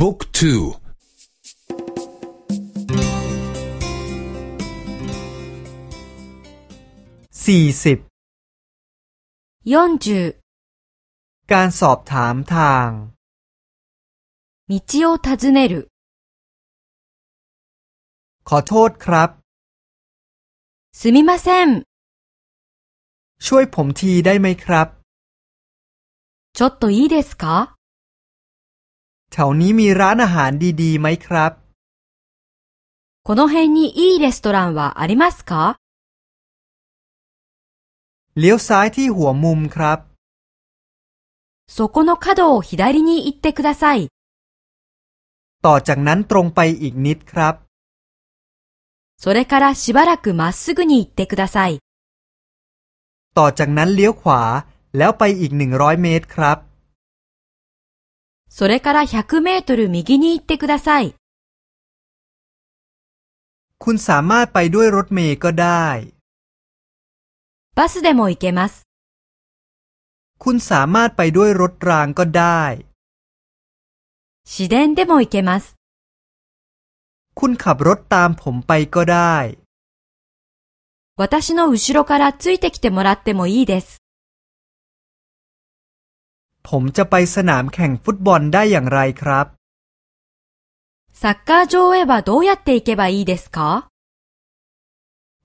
บุ๊กทูสี่สิบยนจูการสอบถามทาง道を尋ねるขอโทษครับすみませんช่วยผมทีได้ไหมครับちょっといいですか แถวนี้มีร้านอาหารดีๆไหมครับこの辺にいいレストランはありますかเลี้ยวซ้ายที่หัวมุมครับそこの角を左に行ってくださいต่อจากนั้นตรงไปอีกนิดครับそれからしばらくまっすぐに行ってくださいต่อจากนั้นเลี้ยวขวาแล้วไปอีกหนึ่งร้อยเมตรครับ それから100メートル右に行ってください。คุณสามารถไปด้วยรถเมล์ก็ได้ バスでも行けます。คุณสามารถไปด้วยรถรางก็ได้ 市電でも行けます。คุณขับรถตามผมไปก็ได้ 私の後ろからついてきてもらってもいいです。 ผมจะไปสนามแข่งฟุตบอลได้อย่างไรครับサッカー場へはどうやって行けばいいですか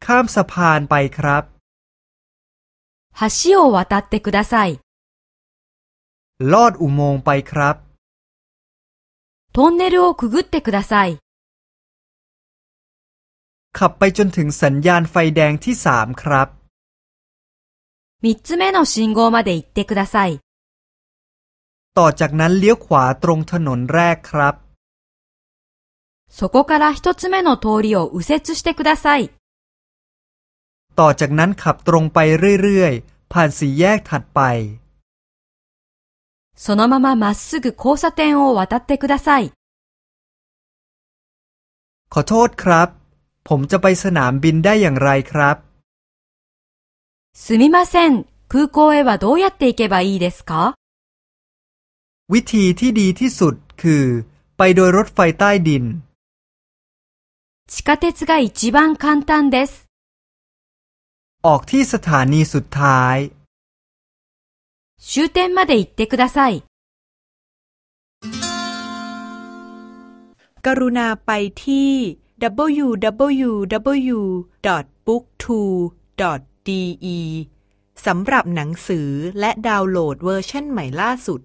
ข้ามสะพานไปครับ橋を渡ってくださいลอดอุโมงค์ไปครับトンネルをくぐってくださいขับไปจนถึงสัญญาณไฟแดงที่สามครับ三つ目の信号まで行ってください ต่อจากนั้นเลี้ยวขวาตรงถนนแรกครับそこから一つ目の通りを右折してください。ต่อจากนั้นขับตรงไปเรื่อยๆ ผ่านสี่แยกถัดไปそのまままっすぐ交差点を渡ってください。ขอโทษครับ ผมจะไปสนามบินได้อย่างไรครับすみません。空港へはどうやって行けばいいですか วิธีที่ดีที่สุดคือ ไปโดยรถไฟใต้ดิน地下鉄が一番簡単です。ออกที่สถานีสุดท้าย終点まで行ってください。กรุณาไปที่ www.booktwo.de สำหรับหนังสือและดาวน์โหลดเวอร์ชันใหม่ล่าสุด